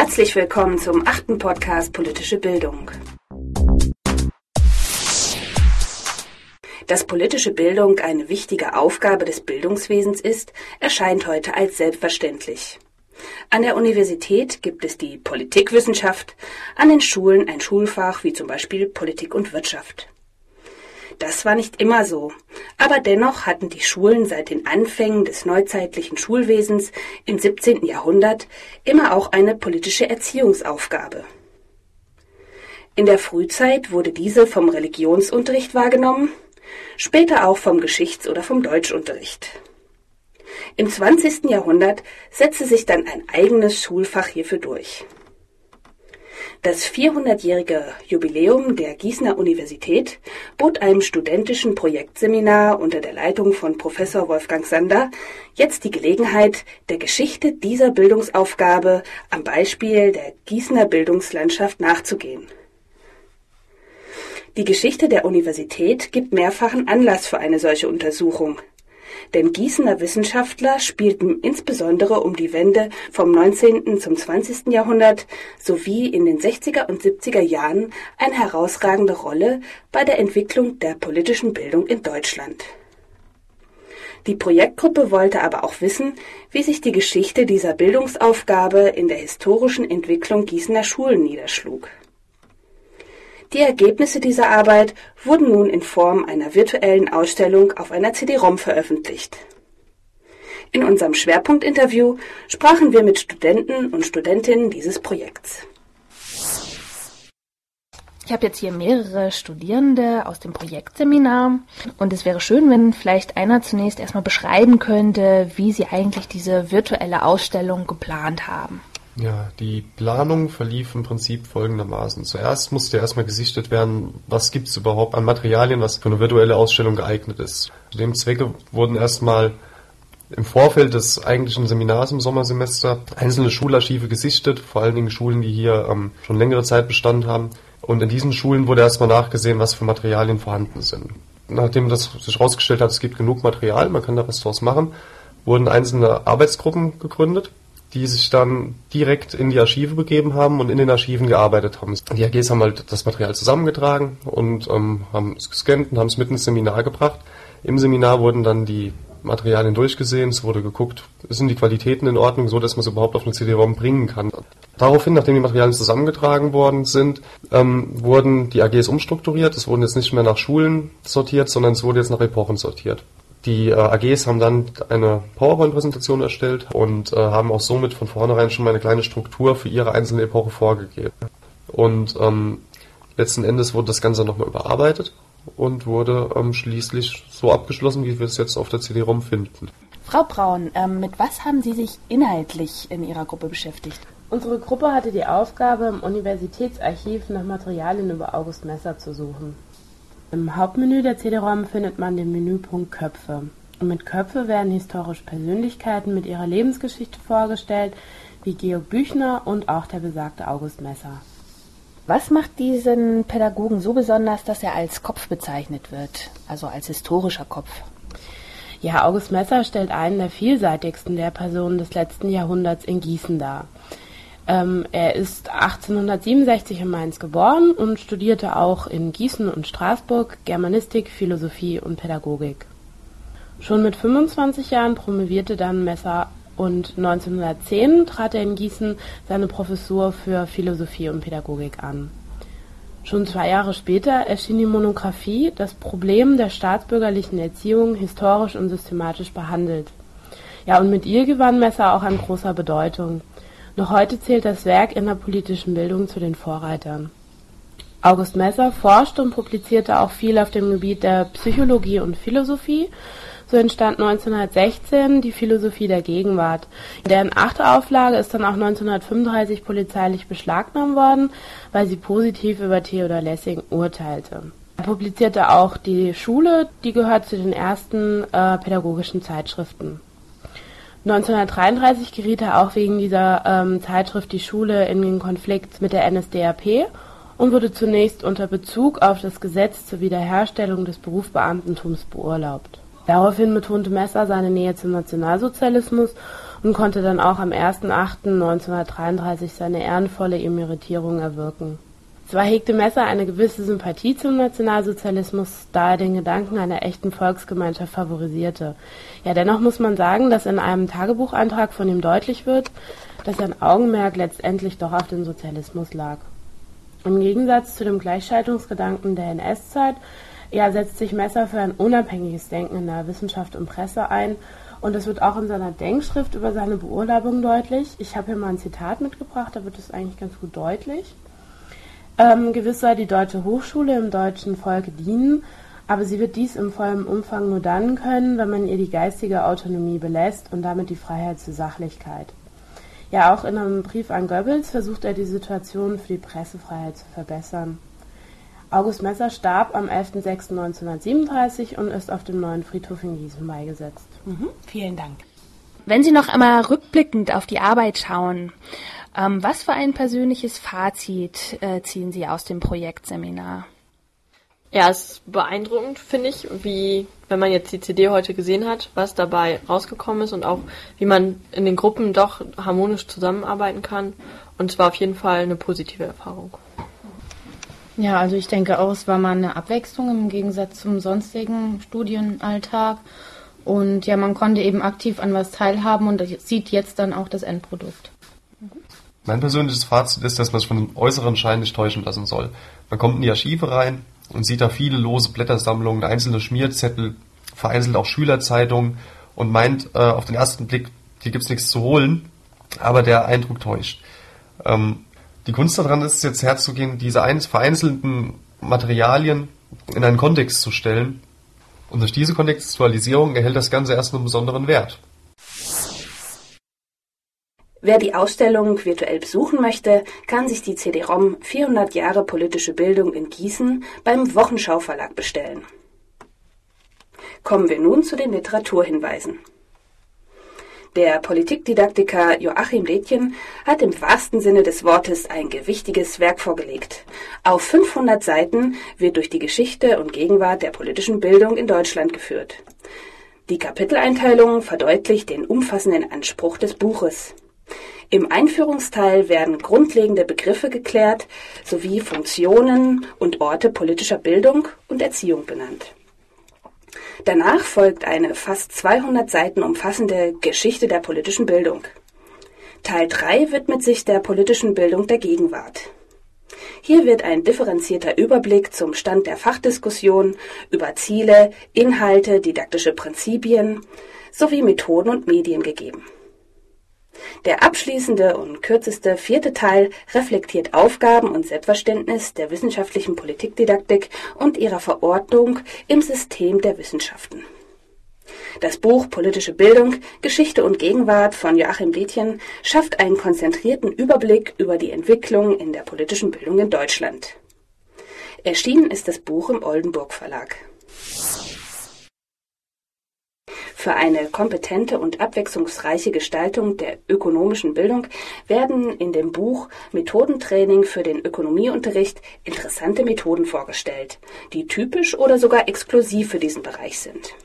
Herzlich willkommen zum achten Podcast Politische Bildung. Dass politische Bildung eine wichtige Aufgabe des Bildungswesens ist, erscheint heute als selbstverständlich. An der Universität gibt es die Politikwissenschaft, an den Schulen ein Schulfach wie zum Beispiel Politik und Wirtschaft. Das war nicht immer so, aber dennoch hatten die Schulen seit den Anfängen des neuzeitlichen Schulwesens im 17. Jahrhundert immer auch eine politische Erziehungsaufgabe. In der Frühzeit wurde diese vom Religionsunterricht wahrgenommen, später auch vom Geschichts- oder vom Deutschunterricht. Im 20. Jahrhundert setzte sich dann ein eigenes Schulfach hierfür durch. Das 400-jährige Jubiläum der Gießener Universität bot einem studentischen Projektseminar unter der Leitung von Professor Wolfgang Sander jetzt die Gelegenheit, der Geschichte dieser Bildungsaufgabe am Beispiel der Gießener Bildungslandschaft nachzugehen. Die Geschichte der Universität gibt mehrfachen Anlass für eine solche Untersuchung, denn Gießener Wissenschaftler spielten insbesondere um die Wende vom 19. zum 20. Jahrhundert sowie in den 60er und 70er Jahren eine herausragende Rolle bei der Entwicklung der politischen Bildung in Deutschland. Die Projektgruppe wollte aber auch wissen, wie sich die Geschichte dieser Bildungsaufgabe in der historischen Entwicklung Gießener Schulen niederschlug die Ergebnisse dieser Arbeit wurden nun in Form einer virtuellen Ausstellung auf einer CD-ROM veröffentlicht. In unserem Schwerpunktinterview sprachen wir mit Studenten und Studentinnen dieses Projekts. Ich habe jetzt hier mehrere Studierende aus dem Projektseminar und es wäre schön, wenn vielleicht einer zunächst erstmal beschreiben könnte, wie Sie eigentlich diese virtuelle Ausstellung geplant haben. Ja, die Planung verlief im Prinzip folgendermaßen. Zuerst musste erstmal gesichtet werden, was gibt es überhaupt an Materialien, was für eine virtuelle Ausstellung geeignet ist. Zu dem Zwecke wurden erstmal im Vorfeld des eigentlichen Seminars im Sommersemester einzelne Schularchive gesichtet, vor allen Dingen Schulen, die hier ähm, schon längere Zeit bestanden haben. Und in diesen Schulen wurde erstmal nachgesehen, was für Materialien vorhanden sind. Nachdem das sich herausgestellt hat, es gibt genug Material, man kann da was draus machen, wurden einzelne Arbeitsgruppen gegründet die sich dann direkt in die Archive begeben haben und in den Archiven gearbeitet haben. Die AGs haben halt das Material zusammengetragen und ähm, haben es gescannt und haben es mit ins Seminar gebracht. Im Seminar wurden dann die Materialien durchgesehen, es wurde geguckt, sind die Qualitäten in Ordnung, so dass man es überhaupt auf eine CD-ROM bringen kann. Daraufhin, nachdem die Materialien zusammengetragen worden sind, ähm, wurden die AGs umstrukturiert. Es wurden jetzt nicht mehr nach Schulen sortiert, sondern es wurde jetzt nach Epochen sortiert. Die äh, AGs haben dann eine PowerPoint-Präsentation erstellt und äh, haben auch somit von vornherein schon mal eine kleine Struktur für ihre einzelne Epoche vorgegeben. Und ähm, letzten Endes wurde das Ganze nochmal überarbeitet und wurde ähm, schließlich so abgeschlossen, wie wir es jetzt auf der CD-ROM finden. Frau Braun, ähm, mit was haben Sie sich inhaltlich in Ihrer Gruppe beschäftigt? Unsere Gruppe hatte die Aufgabe, im Universitätsarchiv nach Materialien über August Messer zu suchen. Im Hauptmenü der CD-ROM findet man den Menüpunkt Köpfe. Und mit Köpfe werden historische Persönlichkeiten mit ihrer Lebensgeschichte vorgestellt, wie Georg Büchner und auch der besagte August Messer. Was macht diesen Pädagogen so besonders, dass er als Kopf bezeichnet wird, also als historischer Kopf? Ja, August Messer stellt einen der vielseitigsten Lehrpersonen des letzten Jahrhunderts in Gießen dar. Ähm, er ist 1867 in Mainz geboren und studierte auch in Gießen und Straßburg Germanistik, Philosophie und Pädagogik. Schon mit 25 Jahren promovierte dann Messer und 1910 trat er in Gießen seine Professur für Philosophie und Pädagogik an. Schon zwei Jahre später erschien die Monographie Das Problem der staatsbürgerlichen Erziehung historisch und systematisch behandelt. Ja, und mit ihr gewann Messer auch an großer Bedeutung. Noch heute zählt das Werk in der politischen Bildung zu den Vorreitern. August Messer forschte und publizierte auch viel auf dem Gebiet der Psychologie und Philosophie. So entstand 1916 die Philosophie der Gegenwart. Deren achte Auflage ist dann auch 1935 polizeilich beschlagnahmt worden, weil sie positiv über Theodor Lessing urteilte. Er publizierte auch die Schule, die gehört zu den ersten äh, pädagogischen Zeitschriften. 1933 geriet er auch wegen dieser ähm, Zeitschrift Die Schule in den Konflikt mit der NSDAP und wurde zunächst unter Bezug auf das Gesetz zur Wiederherstellung des Berufsbeamtentums beurlaubt. Daraufhin betonte Messer seine Nähe zum Nationalsozialismus und konnte dann auch am 1.8.1933 seine ehrenvolle Emeritierung erwirken. Zwar hegte Messer eine gewisse Sympathie zum Nationalsozialismus, da er den Gedanken einer echten Volksgemeinschaft favorisierte. Ja, dennoch muss man sagen, dass in einem Tagebucheintrag von ihm deutlich wird, dass sein Augenmerk letztendlich doch auf dem Sozialismus lag. Im Gegensatz zu dem Gleichschaltungsgedanken der NS-Zeit ja, setzt sich Messer für ein unabhängiges Denken in der Wissenschaft und Presse ein und es wird auch in seiner Denkschrift über seine Beurlaubung deutlich. Ich habe hier mal ein Zitat mitgebracht, da wird es eigentlich ganz gut deutlich. Ähm, gewiss soll die deutsche Hochschule im deutschen Volke dienen, aber sie wird dies im vollen Umfang nur dann können, wenn man ihr die geistige Autonomie belässt und damit die Freiheit zur Sachlichkeit. Ja, auch in einem Brief an Goebbels versucht er die Situation für die Pressefreiheit zu verbessern. August Messer starb am 11.06.1937 und ist auf dem neuen Friedhof in Gießen beigesetzt. Mhm, vielen Dank. Wenn Sie noch einmal rückblickend auf die Arbeit schauen, ähm, was für ein persönliches Fazit äh, ziehen Sie aus dem Projektseminar? Ja, es ist beeindruckend, finde ich, wie, wenn man jetzt die CD heute gesehen hat, was dabei rausgekommen ist und auch, wie man in den Gruppen doch harmonisch zusammenarbeiten kann. Und es war auf jeden Fall eine positive Erfahrung. Ja, also ich denke auch, es war mal eine Abwechslung im Gegensatz zum sonstigen Studienalltag. Und ja, man konnte eben aktiv an was teilhaben und sieht jetzt dann auch das Endprodukt. Mein persönliches Fazit ist, dass man sich von dem äußeren Schein nicht täuschen lassen soll. Man kommt in die Archive rein und sieht da viele lose Blättersammlungen, einzelne Schmierzettel, vereinzelt auch Schülerzeitungen und meint äh, auf den ersten Blick, hier gibt's nichts zu holen, aber der Eindruck täuscht. Ähm, die Kunst daran ist jetzt herzugehen, diese vereinzelten Materialien in einen Kontext zu stellen und durch diese Kontextualisierung erhält das Ganze erst einen besonderen Wert. Wer die Ausstellung virtuell besuchen möchte, kann sich die CD-ROM 400 Jahre politische Bildung in Gießen beim Wochenschau Verlag bestellen. Kommen wir nun zu den Literaturhinweisen. Der Politikdidaktiker Joachim Lädchen hat im wahrsten Sinne des Wortes ein gewichtiges Werk vorgelegt. Auf 500 Seiten wird durch die Geschichte und Gegenwart der politischen Bildung in Deutschland geführt. Die Kapiteleinteilung verdeutlicht den umfassenden Anspruch des Buches. Im Einführungsteil werden grundlegende Begriffe geklärt sowie Funktionen und Orte politischer Bildung und Erziehung benannt. Danach folgt eine fast 200 Seiten umfassende Geschichte der politischen Bildung. Teil 3 widmet sich der politischen Bildung der Gegenwart. Hier wird ein differenzierter Überblick zum Stand der Fachdiskussion über Ziele, Inhalte, didaktische Prinzipien sowie Methoden und Medien gegeben. Der abschließende und kürzeste vierte Teil reflektiert Aufgaben und Selbstverständnis der wissenschaftlichen Politikdidaktik und ihrer Verordnung im System der Wissenschaften. Das Buch Politische Bildung, Geschichte und Gegenwart von Joachim Detjen schafft einen konzentrierten Überblick über die Entwicklung in der politischen Bildung in Deutschland. Erschienen ist das Buch im Oldenburg Verlag. Für eine kompetente und abwechslungsreiche Gestaltung der ökonomischen Bildung werden in dem Buch Methodentraining für den Ökonomieunterricht interessante Methoden vorgestellt, die typisch oder sogar exklusiv für diesen Bereich sind.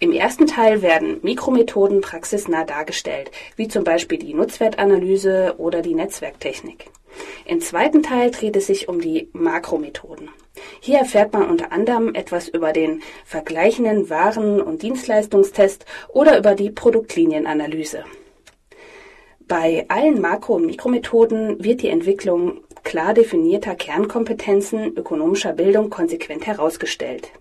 Im ersten Teil werden Mikromethoden praxisnah dargestellt, wie zum Beispiel die Nutzwertanalyse oder die Netzwerktechnik. Im zweiten Teil dreht es sich um die Makromethoden. Hier erfährt man unter anderem etwas über den vergleichenden Waren- und Dienstleistungstest oder über die Produktlinienanalyse. Bei allen Makro- und Mikromethoden wird die Entwicklung klar definierter Kernkompetenzen ökonomischer Bildung konsequent herausgestellt.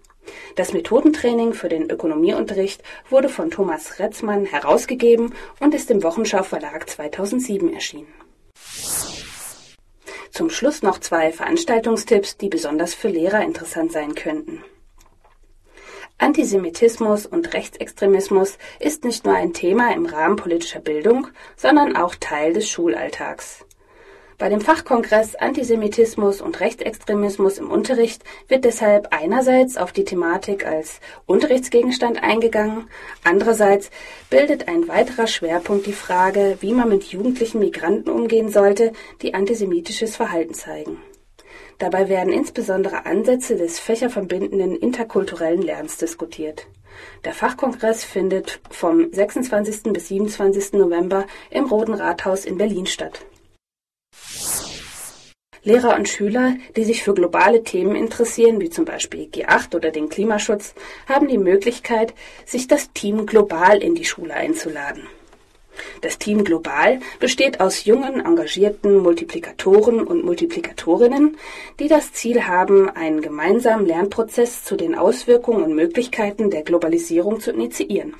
Das Methodentraining für den Ökonomieunterricht wurde von Thomas Retzmann herausgegeben und ist im Wochenschau Verlag 2007 erschienen. Zum Schluss noch zwei Veranstaltungstipps, die besonders für Lehrer interessant sein könnten. Antisemitismus und Rechtsextremismus ist nicht nur ein Thema im Rahmen politischer Bildung, sondern auch Teil des Schulalltags. Bei dem Fachkongress Antisemitismus und Rechtsextremismus im Unterricht wird deshalb einerseits auf die Thematik als Unterrichtsgegenstand eingegangen, andererseits bildet ein weiterer Schwerpunkt die Frage, wie man mit jugendlichen Migranten umgehen sollte, die antisemitisches Verhalten zeigen. Dabei werden insbesondere Ansätze des fächerverbindenden interkulturellen Lernens diskutiert. Der Fachkongress findet vom 26. bis 27. November im Roten Rathaus in Berlin statt. Lehrer und Schüler, die sich für globale Themen interessieren, wie zum Beispiel G8 oder den Klimaschutz, haben die Möglichkeit, sich das Team Global in die Schule einzuladen. Das Team Global besteht aus jungen, engagierten Multiplikatoren und Multiplikatorinnen, die das Ziel haben, einen gemeinsamen Lernprozess zu den Auswirkungen und Möglichkeiten der Globalisierung zu initiieren.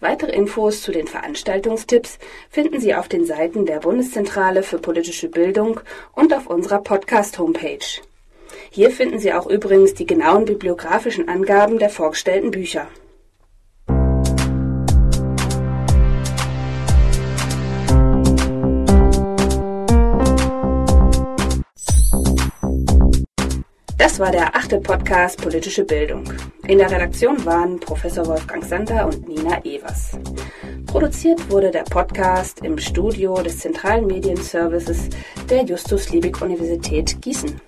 Weitere Infos zu den Veranstaltungstipps finden Sie auf den Seiten der Bundeszentrale für politische Bildung und auf unserer Podcast-Homepage. Hier finden Sie auch übrigens die genauen bibliografischen Angaben der vorgestellten Bücher. Das war der achte Podcast Politische Bildung. In der Redaktion waren Professor Wolfgang Sander und Nina Evers. Produziert wurde der Podcast im Studio des Zentralen Medienservices der Justus Liebig Universität Gießen.